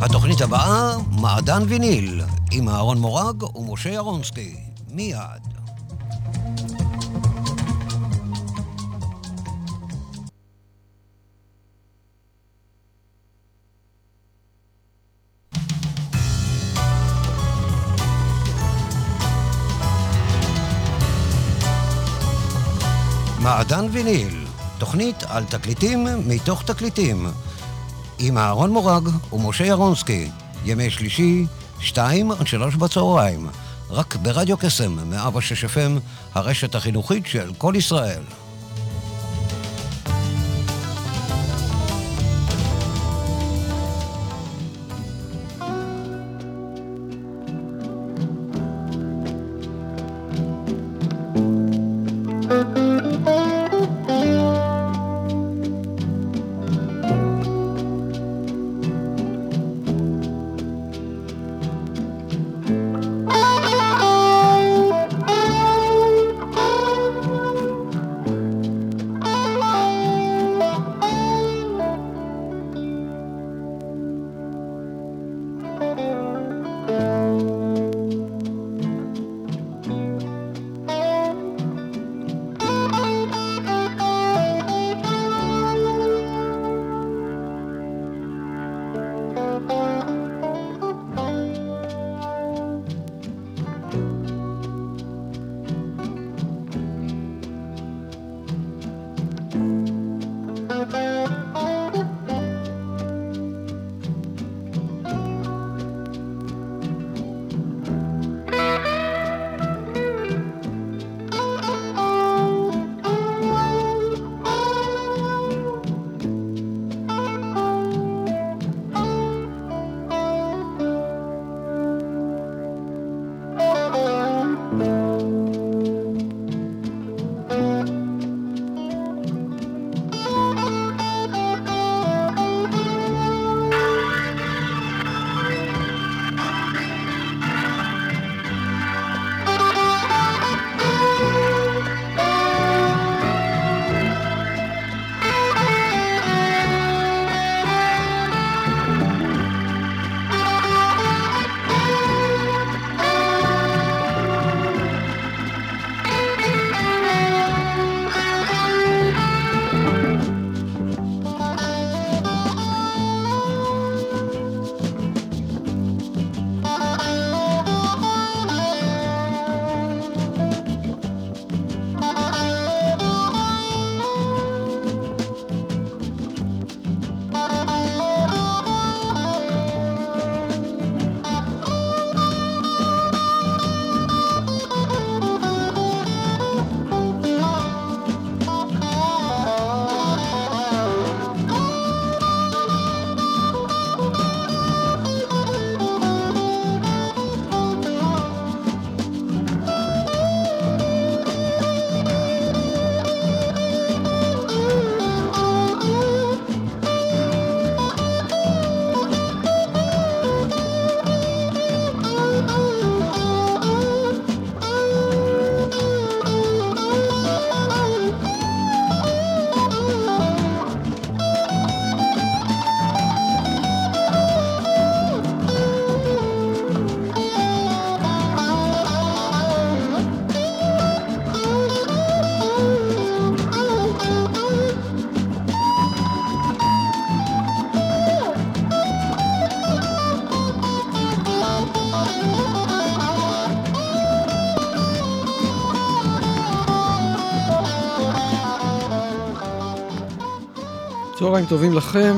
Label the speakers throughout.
Speaker 1: התוכנית הבאה, מעדן ויניל, עם אהרון מורג ומשה ירונסקי. מיד. מעדן ויניל, תוכנית על תקליטים מתוך תקליטים. עם אהרון מורג ומשה ירונסקי, ימי שלישי, שתיים עד שלוש בצהריים, רק ברדיו קסם, 106 FM, הרשת החינוכית של כל ישראל.
Speaker 2: צהריים טובים לכם,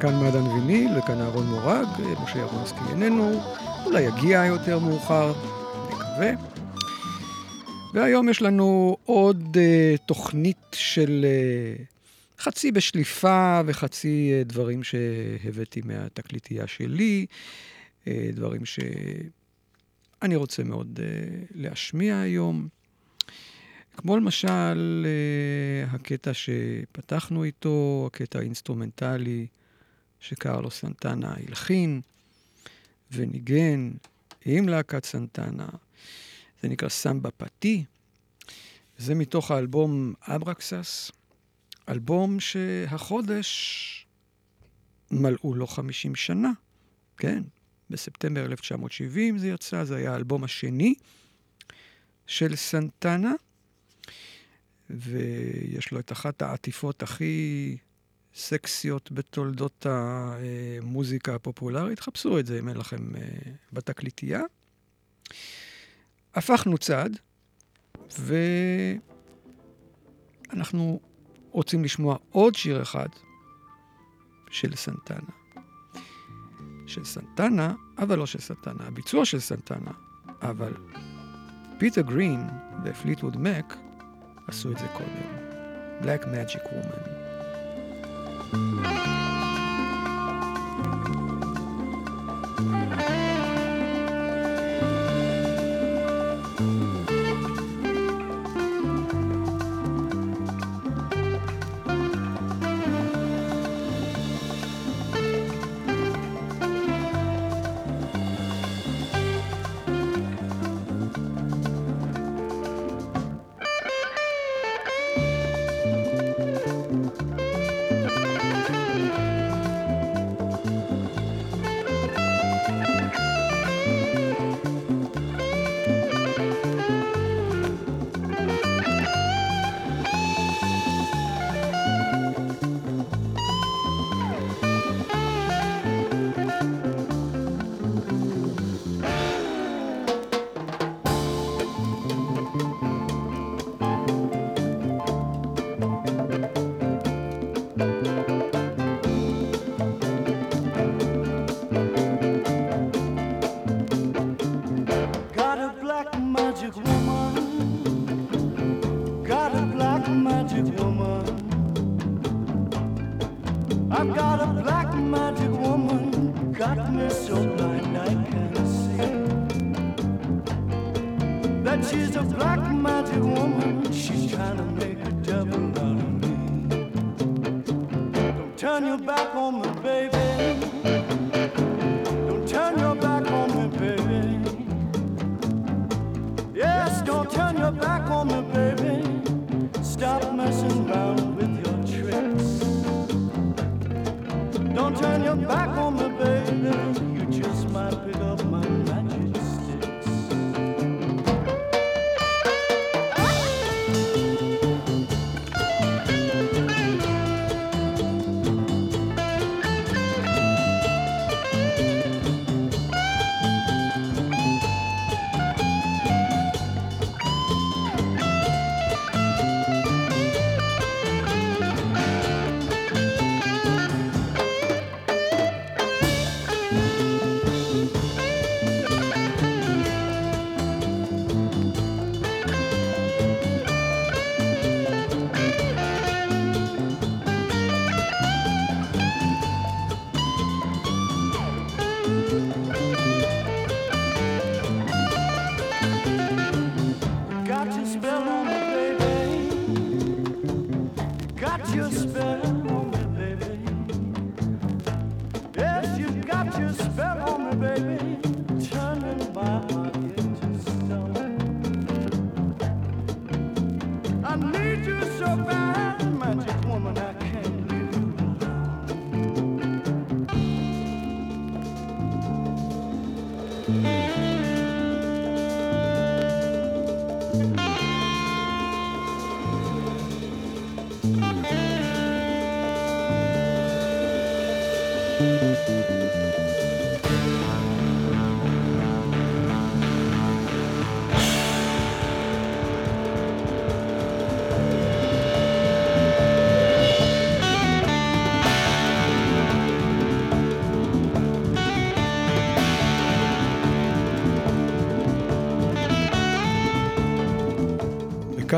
Speaker 2: כאן מעדן ויניל וכאן אהרון מורג, משה ירונסקי איננו, אולי יגיע יותר מאוחר, נקווה. והיום יש לנו עוד uh, תוכנית של uh, חצי בשליפה וחצי uh, דברים שהבאתי מהתקליטייה שלי. אה, דברים שאני רוצה מאוד אה, להשמיע היום. כמו למשל אה, הקטע שפתחנו איתו, הקטע האינסטרומנטלי שקרלוס סנטנה הלחין וניגן עם להקת סנטנה. זה נקרא Samba Pa Ti. זה מתוך האלבום אברקסס, אלבום שהחודש מלאו לו 50 שנה, כן, בספטמבר 1970 זה יצא, זה היה האלבום השני של סנטנה, ויש לו את אחת העטיפות הכי סקסיות בתולדות המוזיקה הפופולרית. חפשו את זה אם אין לכם אה, בתקליטייה. הפכנו צד, ואנחנו רוצים לשמוע עוד שיר אחד של סנטנה. של סנטנה, אבל לא של סנטנה. הביצוע של סנטנה, אבל פיטר גרין ופליטווד מק עשו את זה קודם. Black Magic Woman.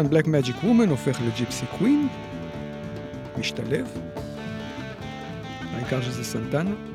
Speaker 2: וכאן בלק מג'יק וומן הופך לג'יפסי קווין, משתלב, העיקר שזה סנטנה.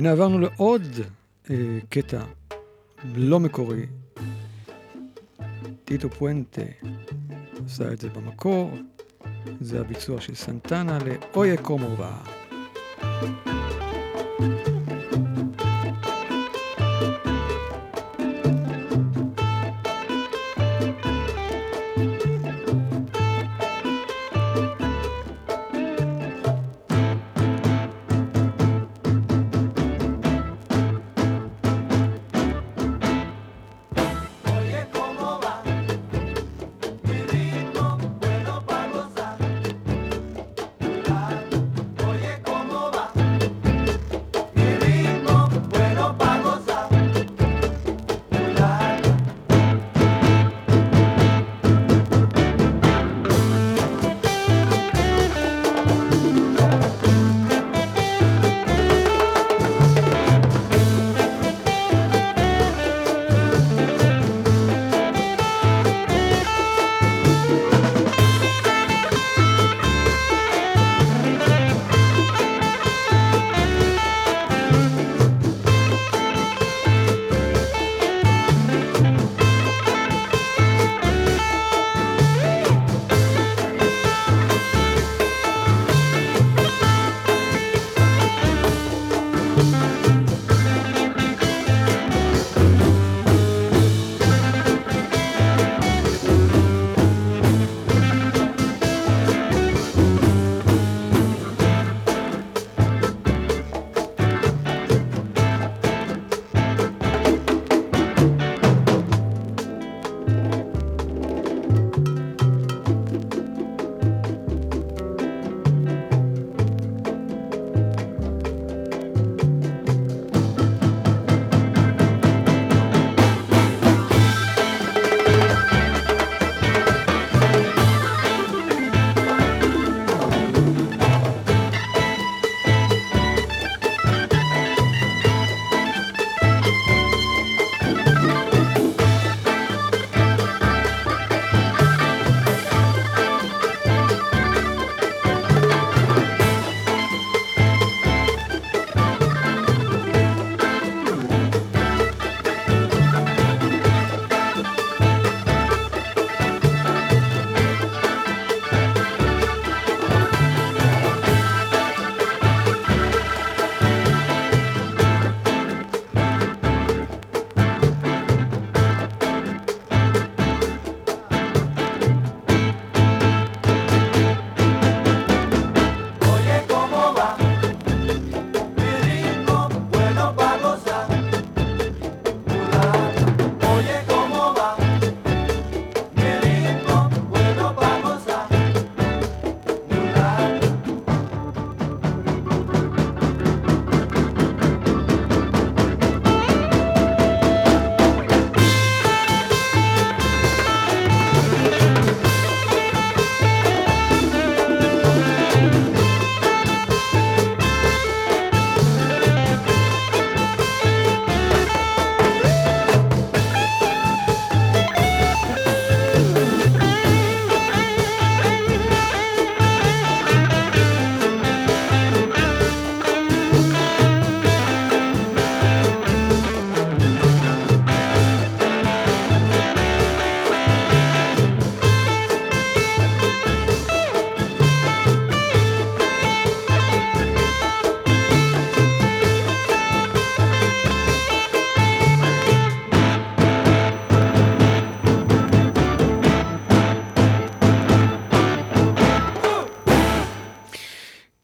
Speaker 2: והנה עברנו לעוד אה, קטע לא מקורי. טיטו פואנטה עשה את זה במקור, זה הביצוע של סנטנה לאויה קומובה. thank you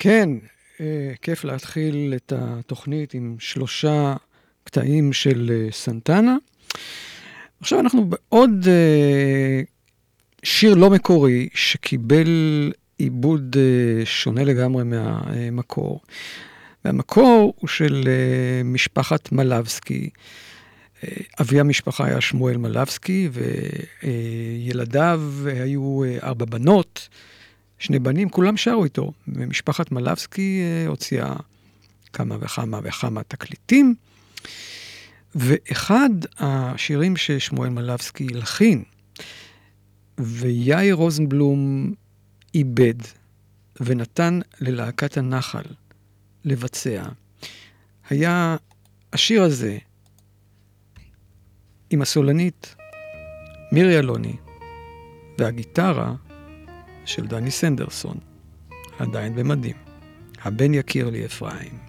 Speaker 2: כן, אה, כיף להתחיל את התוכנית עם שלושה קטעים של אה, סנטנה. עכשיו אנחנו בעוד אה, שיר לא מקורי שקיבל עיבוד שונה לגמרי מהמקור. והמקור הוא של משפחת מלבסקי. אבי המשפחה היה שמואל מלבסקי, וילדיו היו ארבע בנות. שני בנים, כולם שרו איתו. ומשפחת מלבסקי אה, הוציאה כמה וכמה וכמה תקליטים. ואחד השירים ששמואל מלבסקי הלחין, ויאיר רוזנבלום איבד ונתן ללהקת הנחל לבצע,
Speaker 3: היה השיר הזה עם הסולנית מירי אלוני והגיטרה של דני סנדרסון, עדיין במדים. הבן יכיר לי אפרים.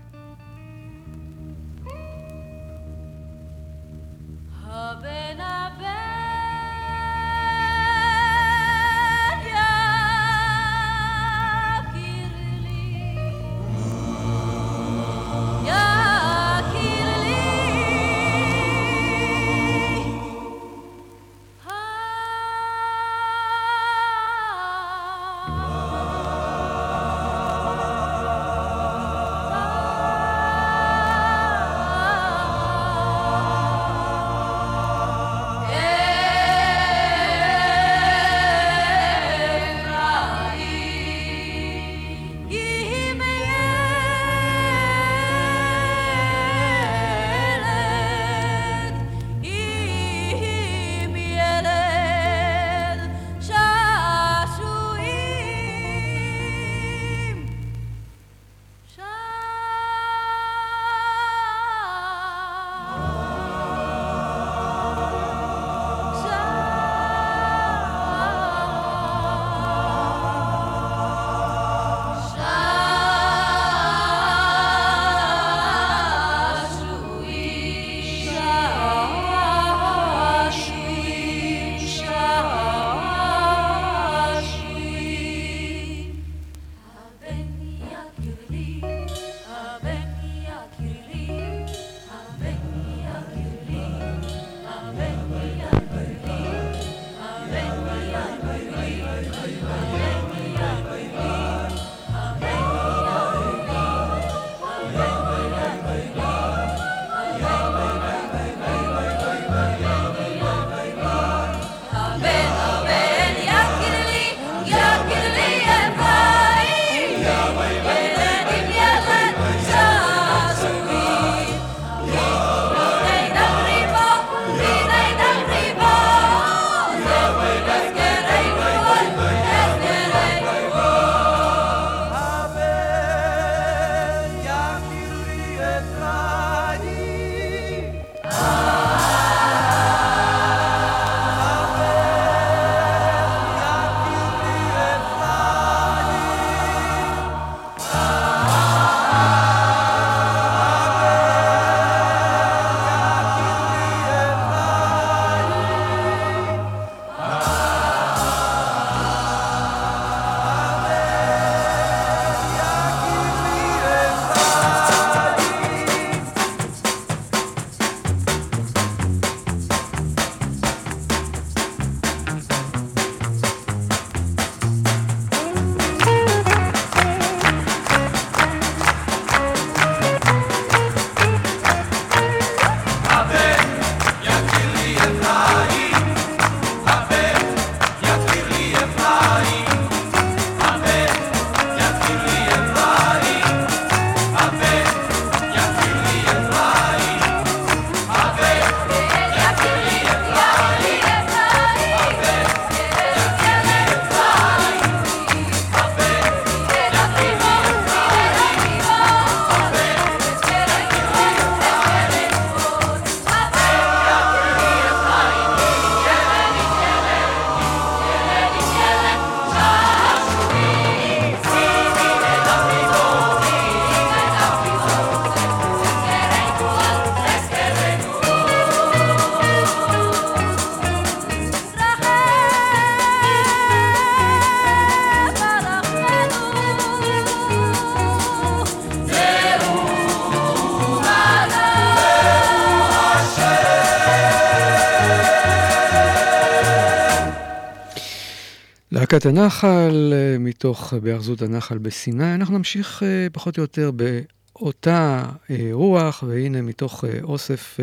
Speaker 3: להקת הנחל, אה, מתוך אה, בהאחזות הנחל בסיני. אנחנו נמשיך אה, פחות או יותר באותה רוח, והנה מתוך אוסף,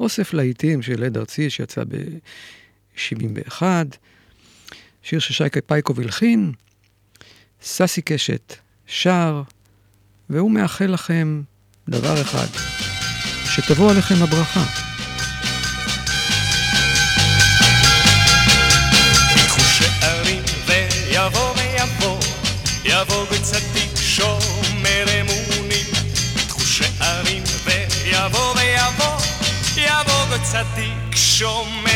Speaker 3: אוסף להיטים של עד ארצי שיצא ב-71, שיר ששייקה פייקוב הלחין, ססי קשת שר, והוא מאחל לכם דבר אחד, שתבוא עליכם הברכה.
Speaker 4: show me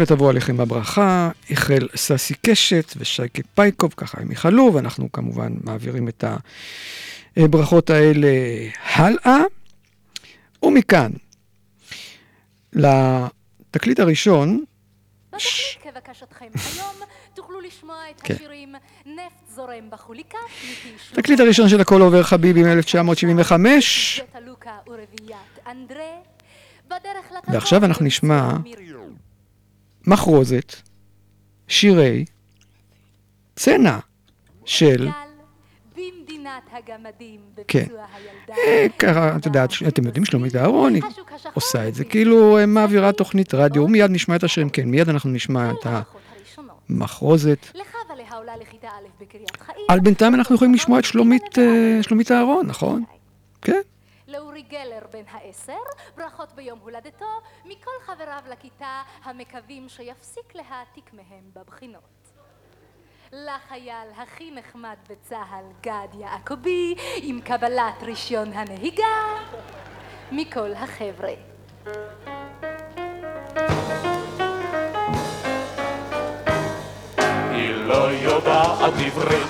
Speaker 4: ותבוא עליכם הברכה,
Speaker 2: החל ססי קשת ושייקה פייקוב, ככה הם יכלו, ואנחנו כמובן מעבירים את הברכות האלה הלאה. ומכאן, לתקליט הראשון,
Speaker 5: כבקשתכם היום תוכלו לשמוע את
Speaker 2: כן.
Speaker 5: השירים נפט זורם בחוליקה
Speaker 2: התקליט הראשון של הכל עובר חביבי מ-1975,
Speaker 5: זטה לוקה ורביעיית אנדרה. בדרך לתבור
Speaker 2: ועכשיו אנחנו נשמע מחרוזת, שירי, צנע של, כן.
Speaker 5: הילדה.
Speaker 2: אה, ככה, את יודעת, אתם יודעים, שלומית
Speaker 5: השחור
Speaker 2: עושה את זה, כאילו אה, מעבירה תוכנית רדיו, ומיד נשמע את השירים, כן, מיד אנחנו נשמע את. המחרוזת. אבל בינתיים אנחנו יכולים לשמוע את אה, שלומית אהרון, נכון? כן.
Speaker 5: לאורי גלר בן העשר, ברכות ביום הולדתו, מכל חבריו לכיתה המקווים שיפסיק להעתיק מהם בבחינות. לחייל הכי נחמד בצה"ל, גד יעקבי, עם קבלת רישיון הנהיגה, מכל החבר'ה.
Speaker 6: היא לא יודעת עברית,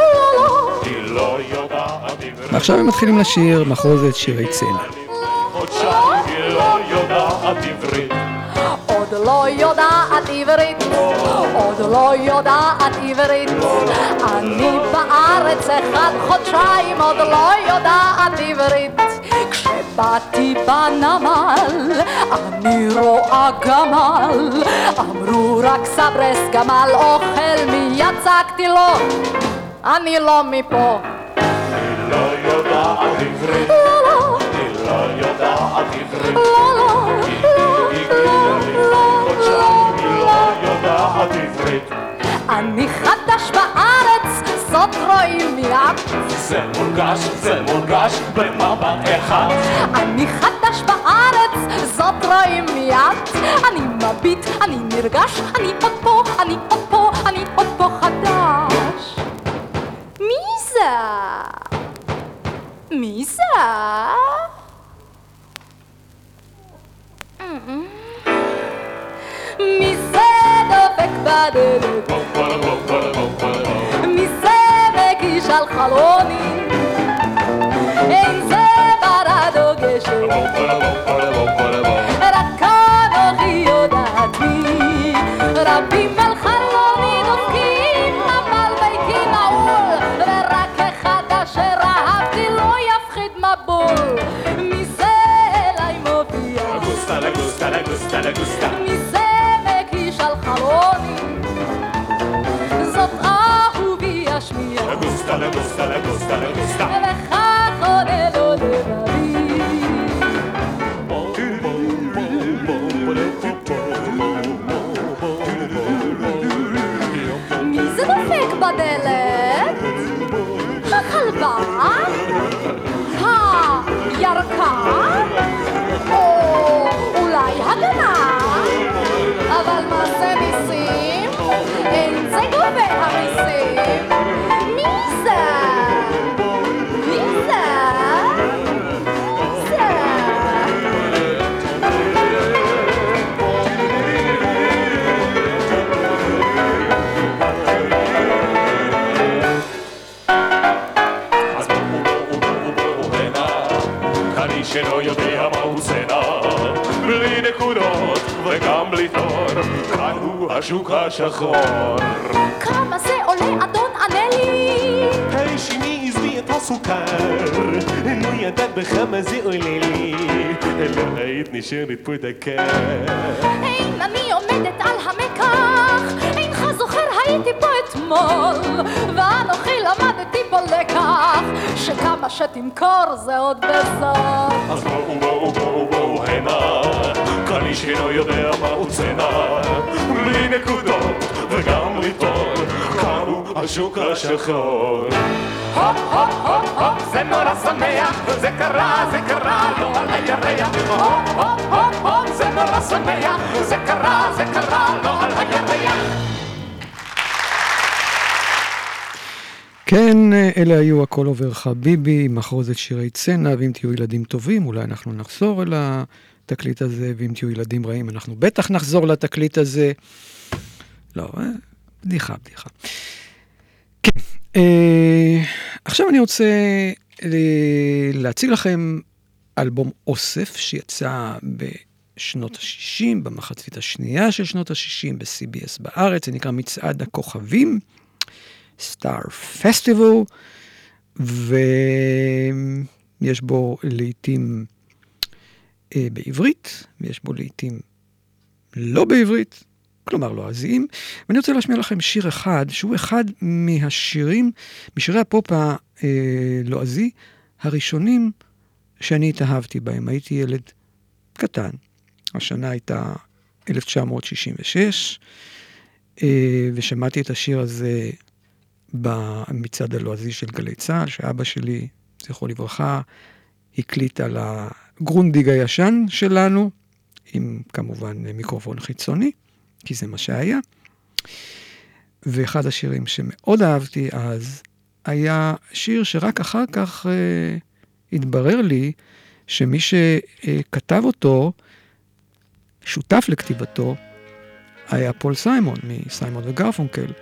Speaker 6: היא לא יודעת עברית.
Speaker 2: ועכשיו הם מתחילים לשיר מחרוזת שירי צנע.
Speaker 6: חודשיים היא לא יודעת עברית.
Speaker 5: עוד לא יודעת עברית, עוד לא יודעת עברית. אני בארץ אחד חודשיים, עוד לא יודעת עברית. כשבאתי בנמל, אני רואה גמל. אמרו רק סברס גמל אוכל, מיד צעקתי לו, אני לא מפה.
Speaker 6: היא לא יודעת עברית.
Speaker 5: לא, לא,
Speaker 6: היא לא יודעת עברית.
Speaker 5: לא, לא,
Speaker 6: היא הגיעה לי
Speaker 5: לא,
Speaker 6: חודשיים, היא יודעת עברית.
Speaker 5: אני חדש בארץ, זאת רואים מיד.
Speaker 6: זה מורגש, זה מורגש במבט אחד.
Speaker 5: אני חדש בארץ, מביט, אני נרגש, אני עוד פה, אני עוד פה, אני עוד פה חדש. מי זה? מי זה? מי זה דופק בדלת? מי זה מגיש על חלוני? אין זה ברד או גשם, רק אנוכי יודעת מי. רבים על
Speaker 6: gosta, ela gosta, ela gosta, ela gosta. השוק השחור.
Speaker 5: כמה זה עולה אדון ענה לי?
Speaker 6: השני הזמיא את הסוכר, לא ידעת בכמה זה עולה לי, לא היית נשארת פה דקה.
Speaker 5: אין אני עומדת על המקח, אינך זוכר הייתי פה אתמול, ואנוכי למדתי פה לקח, שכמה שתמכור זה עוד בזול.
Speaker 6: אז בואו בואו בואו בואו הנה, איש אינו יודע מהו צנע, בלי נקודות וגם כאן הוא השוק השחור. הופ הופ הופ הופ זה נורא שמח, זה קרה זה קרה לא על הירח, הופ הופ הופ הופ זה נורא שמח, זה קרה זה קרה לא על הירח.
Speaker 2: כן, אלה היו הכל עובר חביבי, מחרוזת שירי צנע, ואם תהיו ילדים טובים, אולי אנחנו נחזור אל התקליט הזה, ואם תהיו ילדים רעים, אנחנו בטח נחזור לתקליט הזה. לא, אה, בדיחה, בדיחה. כן, אה, עכשיו אני רוצה אה, להציג לכם אלבום אוסף שיצא בשנות ה-60, במחצית השנייה של שנות ה-60, ב-CBS בארץ, זה נקרא מצעד הכוכבים. סטאר פסטיבל, ויש בו לעיתים אה, בעברית, ויש בו לעיתים לא בעברית, כלומר לועזיים. ואני רוצה להשמיע לכם שיר אחד, שהוא אחד מהשירים, משירי הפופ הלועזי הראשונים שאני התאהבתי בהם. הייתי ילד קטן, השנה הייתה 1966, אה, ושמעתי את השיר הזה במצעד הלועזי של גלי צה"ל, שאבא שלי, זכרו לברכה, הקליט על הגרונדיג הישן שלנו, עם כמובן מיקרופון חיצוני, כי זה מה שהיה. ואחד השירים שמאוד אהבתי אז, היה שיר שרק אחר כך אה, התברר לי שמי שכתב אותו, שותף לכתיבתו, היה פול סיימון, מסיימון וגרפונקל.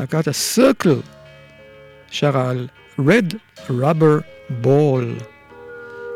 Speaker 2: להקת הסרקל שרה על Red Rubber Ball.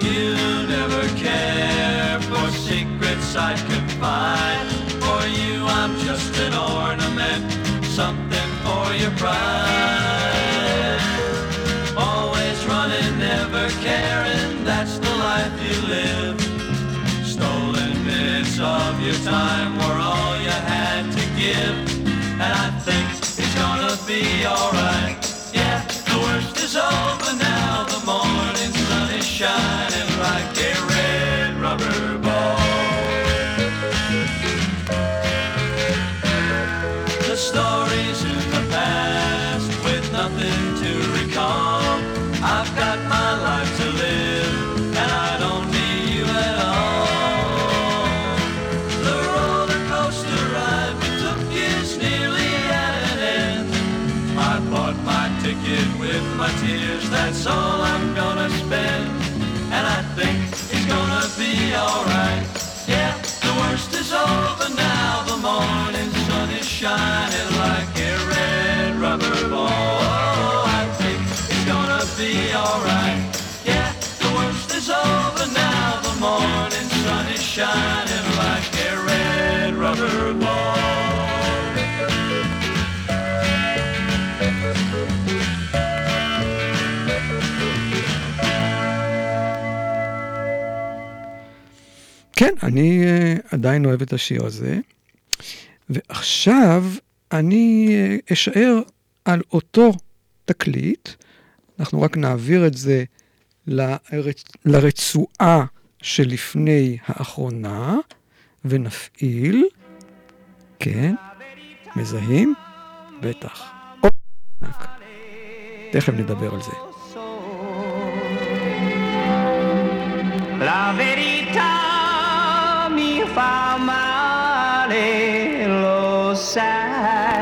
Speaker 7: you never care for secrets I confide. For you, I'm just an ornament, something for your pride. Always running, never caring, that's the life you live. Stolen of your time be alright. Yeah, the worst is over now. is over now, the morning sun is shining like a red rubber ball. Oh, I think it's gonna be alright. Yeah, the worst is over now, the morning sun is shining.
Speaker 2: כן, אני אה, עדיין אוהב את השיר הזה. ועכשיו אני אה, אשאר על אותו תקליט, אנחנו רק נעביר את זה לרצ... לרצועה שלפני האחרונה, ונפעיל, כן, מזהים? בטח. תכף נדבר על זה.
Speaker 8: La verità found my heart.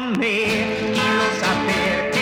Speaker 8: dónde, quiero saber qué.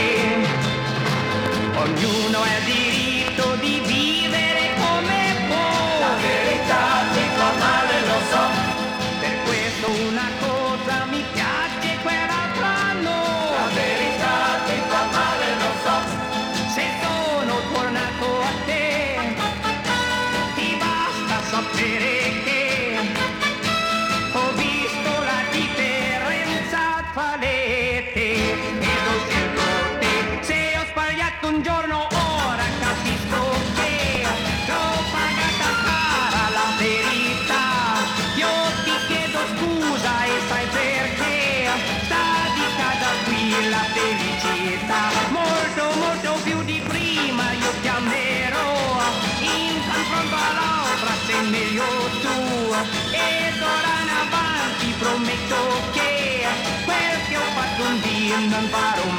Speaker 8: me o tu e d'ora in avanti prometto che quel che ho fatto un dia non farò mai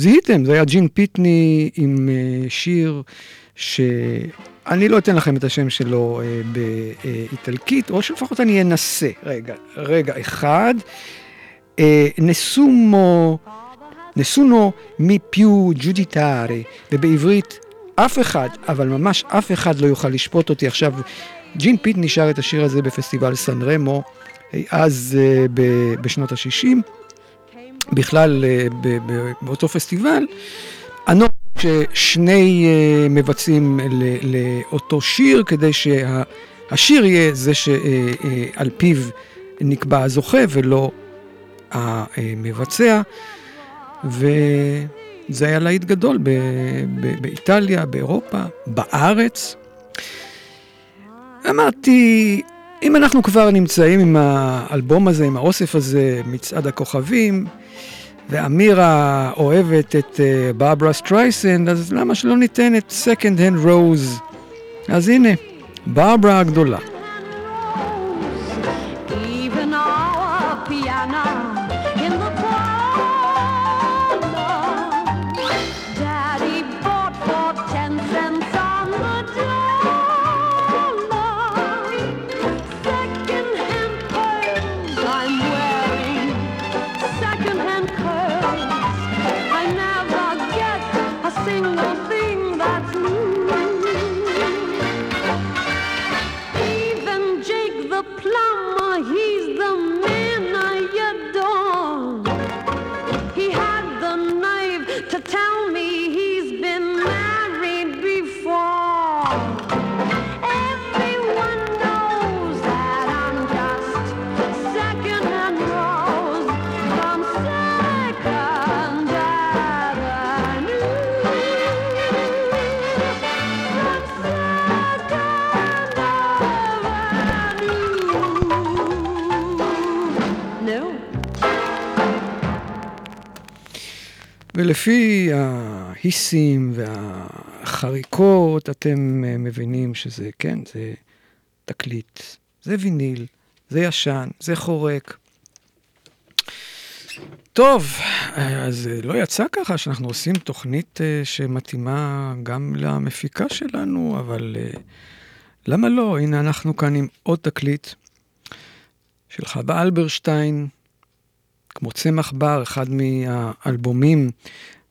Speaker 2: זיהיתם, זה היה ג'ין פיטני עם אה, שיר שאני לא אתן לכם את השם שלו אה, באיטלקית, או שלפחות אני אנסה. רגע, רגע אחד. אה, Nessuno, nessuno mi può giudicare, ובעברית אף אחד, אבל ממש אף אחד לא יוכל לשפוט אותי עכשיו. ג'ין פיטני שר את השיר הזה בפסטיבל סן רמו, אז בשנות ה-60. בכלל אה, באותו פסטיבל, ענו ששני אה, מבצעים לאותו שיר, כדי שהשיר יהיה זה שעל אה, פיו נקבע הזוכה ולא המבצע. וזה היה להיט גדול באיטליה, באירופה, בארץ. אמרתי, אם אנחנו כבר נמצאים עם האלבום הזה, עם האוסף הזה, מצעד הכוכבים, ואמירה אוהבת את אה, ברברה סטרייסנד, אז למה שלא ניתן את Second Hand Rose? אז הנה, ברברה הגדולה. ולפי ההיסים והחריקות, אתם אה, מבינים שזה, כן, זה תקליט, זה ויניל, זה ישן, זה חורק. טוב, אז אה, לא יצא ככה שאנחנו עושים תוכנית אה, שמתאימה גם למפיקה שלנו, אבל למה לא? הנה אנחנו כאן עם עוד תקליט של חווה אלברשטיין, כמו צמח בר, אחד מהאלבומים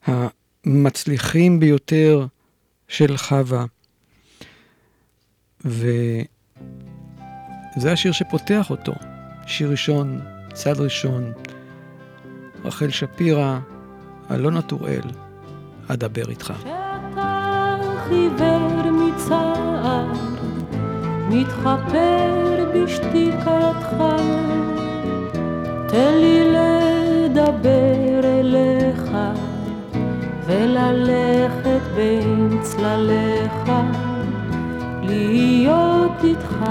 Speaker 2: המצליחים ביותר של חווה. וזה השיר שפותח אותו. שיר ראשון, צד ראשון, רחל שפירא, אלונה טוראל, אדבר איתך.
Speaker 9: מתחפר בשתיקתך. תן לי לדבר אליך, וללכת בין צלליך, להיות איתך.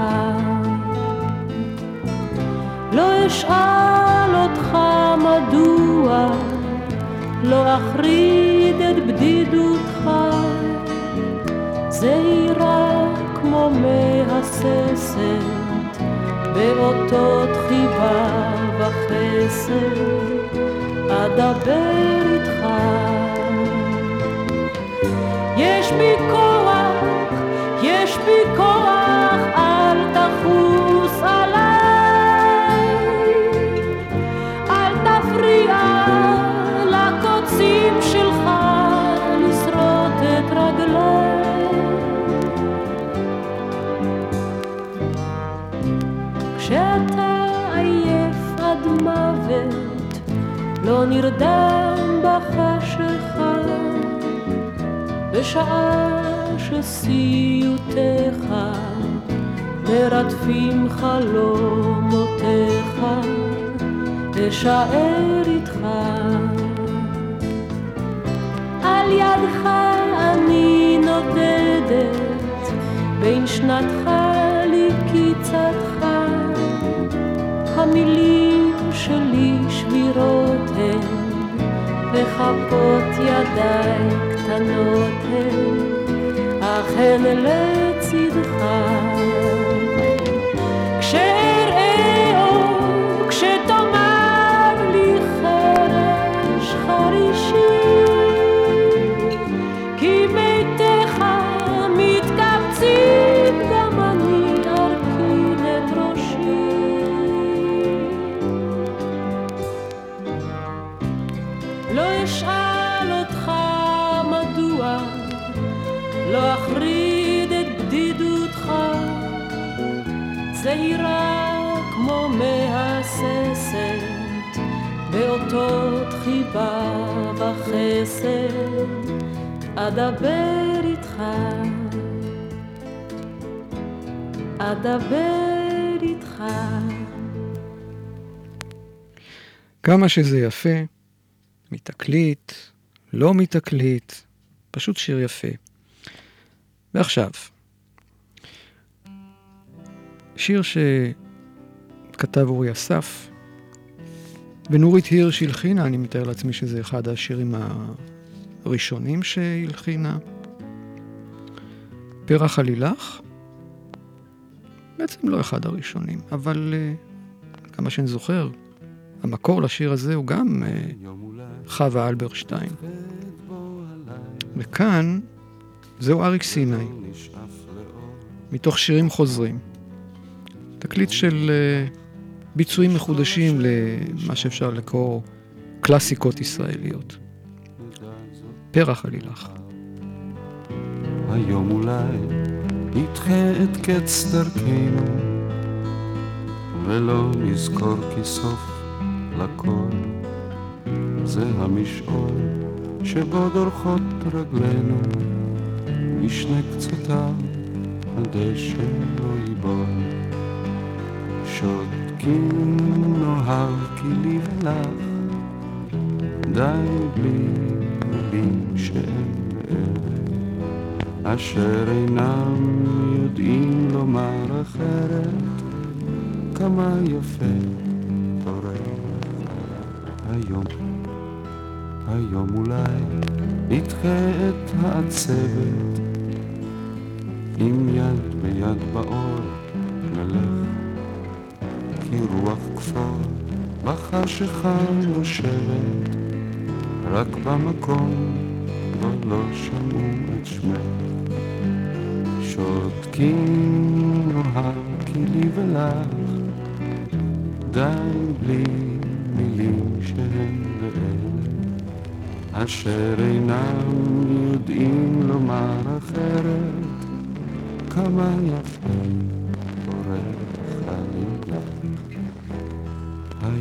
Speaker 9: לא אשאל אותך מדוע, לא אחריד את בדידותך. זהירה כמו מהססת, באותות חיבה וחסד, אדבר איתך. יש בי כוח, יש בי כוח, נרדם בחשיכה, בשעה שסיוטיך מרדפים חלומותיך, אשאר איתך. על ידך אני נודדת, בין שנתך לקיצתך. המילים שלי שבירות הן, וכפות ידיי קטנות הן, אך הן לצדך. באותות חיבה וחסד, אדבר איתך, אדבר איתך.
Speaker 2: כמה שזה יפה, מתקליט, לא מתקליט, פשוט שיר יפה. ועכשיו, שיר שכתב אורי אסף, ונורית הירש הלחינה, אני מתאר לעצמי שזה אחד השירים הראשונים שהלחינה. פרח עלילך, בעצם לא אחד הראשונים, אבל uh, כמה שאני זוכר, המקור לשיר הזה הוא גם uh, חווה אלברשטיין. וכאן זהו אריק סיני, מתוך שירים חוזרים. תקליט של uh, ביצועים מחודשים למה שאפשר לקרוא קלאסיקות ישראליות. פרח עלילך.
Speaker 10: היום אולי נדחה את קץ דרכנו ולא נזכור כי סוף לכל זה המשעול שבו דורכות רגלינו משני קצותיו הדשא לא ייבול שותקים נאהב כי לי ולך די בלי מילים שאין אשר אינם יודעים לומר אחרת כמה יפה תורך היום. היום אולי נדחה את העצבת עם יד ביד באור כפור בחשיכה נושבת רק במקום בו לא שמעו את שמך שותקים נוהר כי לי ולך די בלי מילים שהן לאלה אשר אינם יודעים לומר אחרת כמה יפה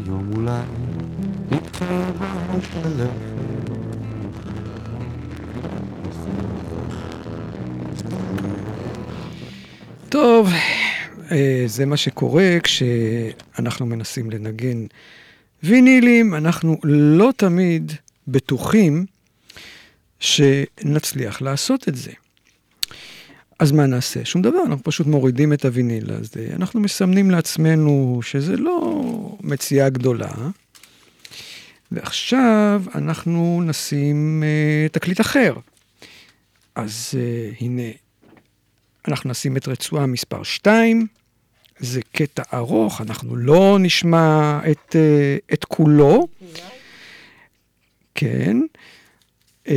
Speaker 10: היום אולי בשלכת
Speaker 2: טוב, אה, זה מה שקורה כשאנחנו מנסים לנגן וינילים, אנחנו לא תמיד בטוחים שנצליח לעשות את זה. אז מה נעשה? שום דבר, אנחנו פשוט מורידים את הוויניל הזה. אנחנו מסמנים לעצמנו שזה לא מציאה גדולה. ועכשיו אנחנו נשים uh, תקליט אחר. אז uh, הנה, אנחנו נשים את רצועה מספר 2, זה קטע ארוך, אנחנו לא נשמע את, uh, את כולו. כן. Uh,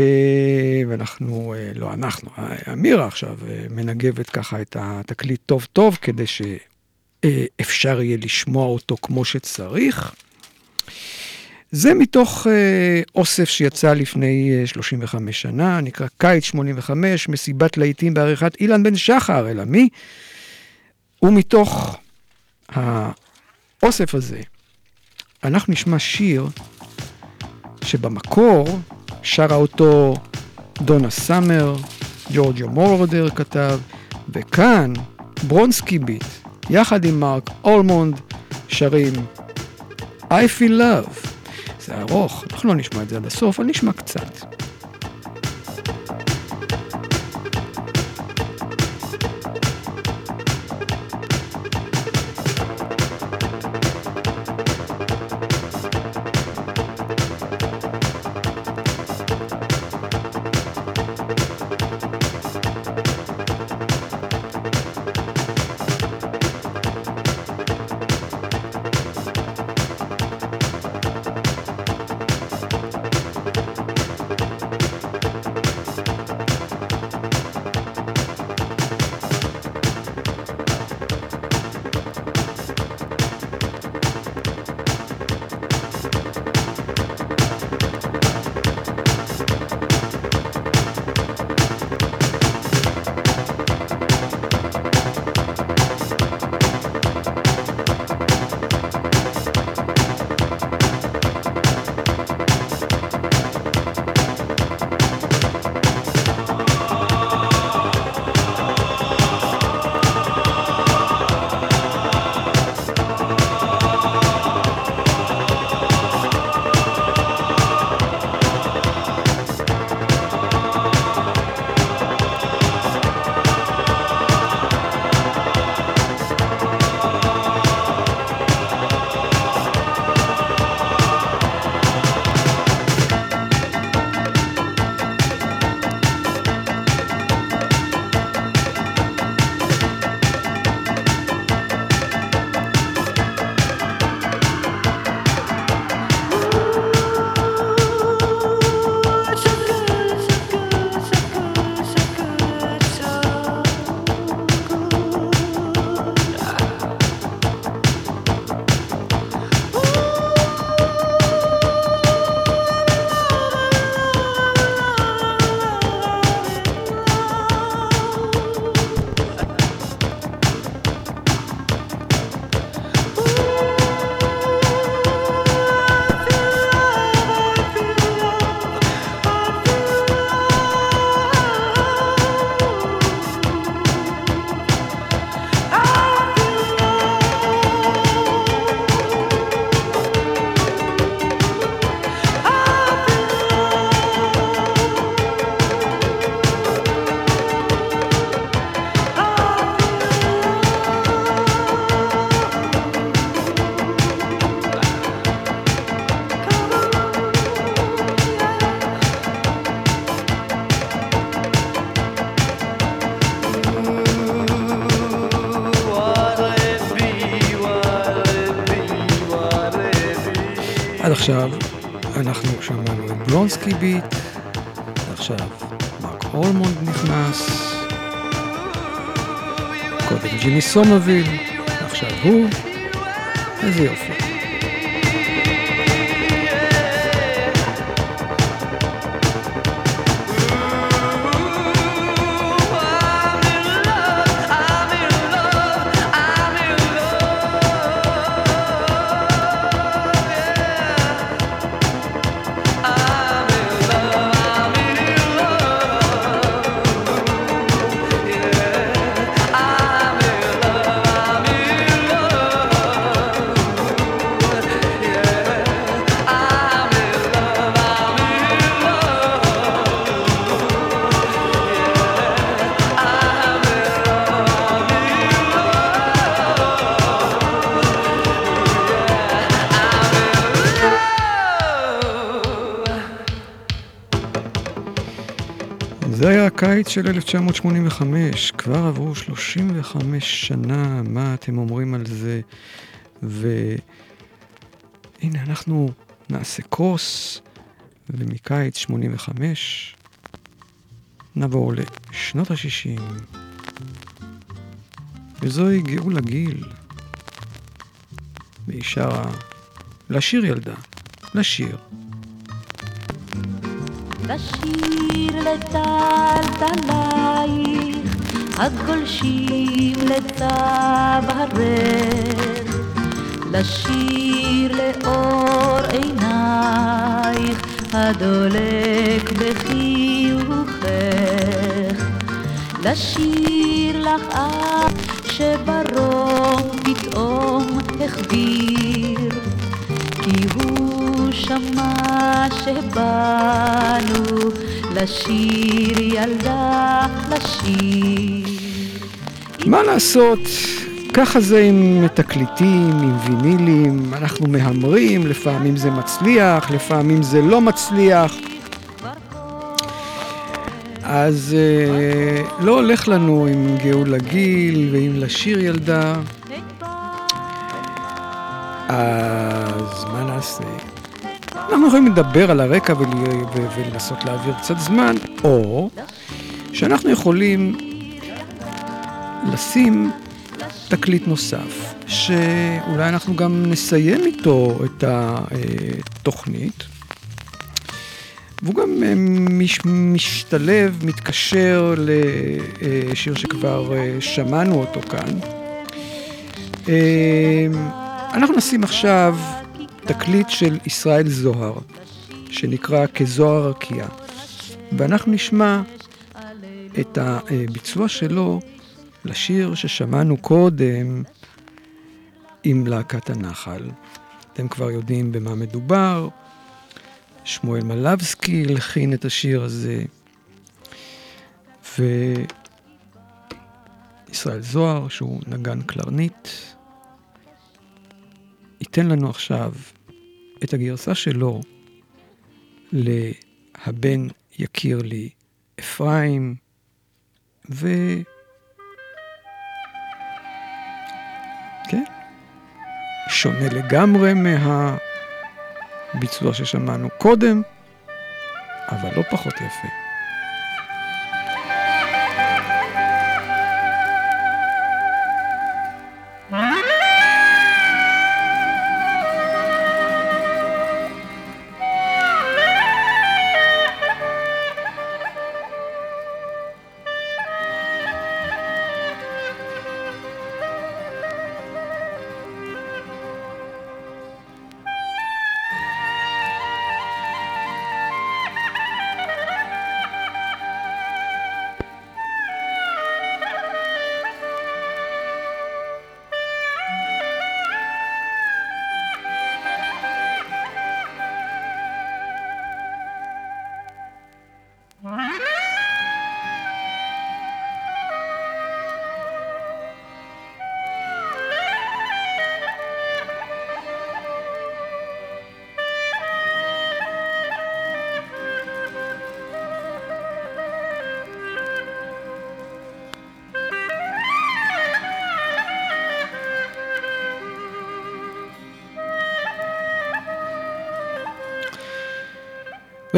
Speaker 2: ואנחנו, uh, לא אנחנו, אמירה עכשיו מנגבת ככה את התקליט טוב טוב, כדי שאפשר יהיה לשמוע אותו כמו שצריך. זה מתוך אה, אוסף שיצא לפני אה, 35 שנה, נקרא קיץ 85, מסיבת להיטים בעריכת אילן בן שחר, אלא מי? ומתוך האוסף הזה, אנחנו נשמע שיר שבמקור שרה אותו דונה סאמר, ג'ורג'ו מורדר כתב, וכאן ברונסקי ביט, יחד עם מרק אולמונד, שרים I feel love. זה ארוך, אנחנו לא נשמע את זה עד הסוף, אבל נשמע קצת. בלונסקי ביט, עכשיו מרק אולמונד נכנס, קודם ג'ימי סומרוויל, עכשיו הוא, איזה יופי. הקיץ של 1985, כבר עברו 35 שנה, מה אתם אומרים על זה? והנה, אנחנו נעשה קרוס, ומקיץ 85 נעבור לשנות ה-60, וזוהי גאולה גיל, והיא שרה לשיר ילדה, לשיר.
Speaker 5: לשיר לטלטלייך, הגולשים לצו הרך, לשיר לאור עינייך, הדולק בחיוכך, לשיר לך אף שברום פתאום החביר, כי שמע שבאנו לשיר ילדה לשיר.
Speaker 2: מה לעשות? ככה זה עם תקליטים, עם וינילים, אנחנו מהמרים, לפעמים זה מצליח, לפעמים זה לא מצליח. אז אה, לא הולך לנו עם גאולה גיל ועם לשיר ילדה. אז מה נעשה? אנחנו יכולים לדבר על הרקע ול... ו... ולנסות להעביר קצת זמן, או שאנחנו יכולים לשים תקליט נוסף, שאולי אנחנו גם נסיים איתו את התוכנית, והוא גם אה, מש... משתלב, מתקשר לשיר שכבר אה, שמענו אותו כאן. אה, אנחנו נשים עכשיו תקליט של ישראל זוהר, שנקרא כזוהר הרקיע, ואנחנו נשמע את הביצוע שלו לשיר ששמענו קודם עם להקת הנחל. אתם כבר יודעים במה מדובר, שמואל מלבסקי הלחין את השיר הזה, וישראל זוהר, שהוא נגן קלרנית, ייתן לנו עכשיו את הגרסה שלו ל"הבן יכיר לי אפרים", ו... כן, שונה לגמרי מהביצוע ששמענו קודם, אבל לא פחות יפה.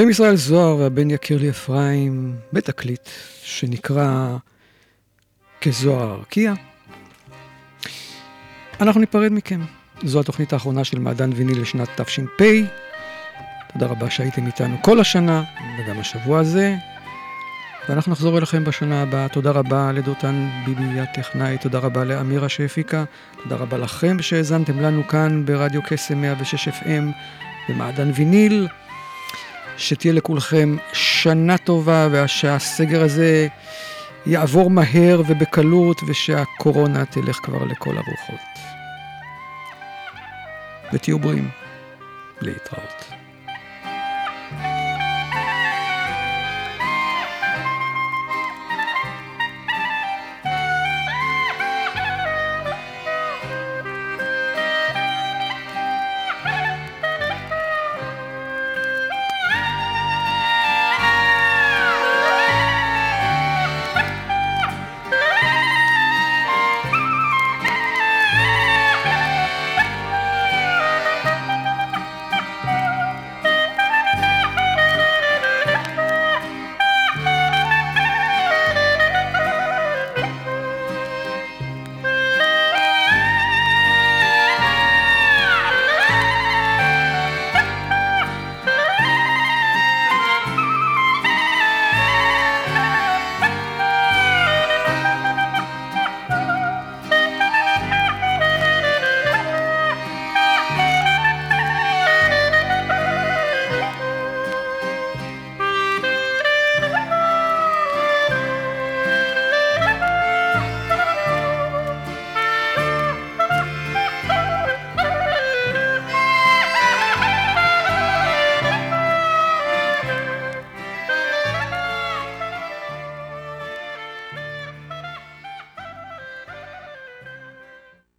Speaker 2: ועם ישראל זוהר והבן יקיר לי אפרים בתקליט שנקרא כזוהר הרקיע. אנחנו ניפרד מכם. זו התוכנית האחרונה של מעדן ויניל לשנת תש"פ. תודה רבה שהייתם איתנו כל השנה, וגם השבוע הזה. ואנחנו נחזור אליכם בשנה הבאה. תודה רבה לדותן ביבי הטכנאי, תודה רבה לאמירה שהפיקה, תודה רבה לכם שהאזנתם לנו כאן ברדיו קסם 106 FM במעדן ויניל. שתהיה לכולכם שנה טובה ושהסגר הזה יעבור מהר ובקלות ושהקורונה תלך כבר לכל הרוחות. ותהיו בריאים. להתראות.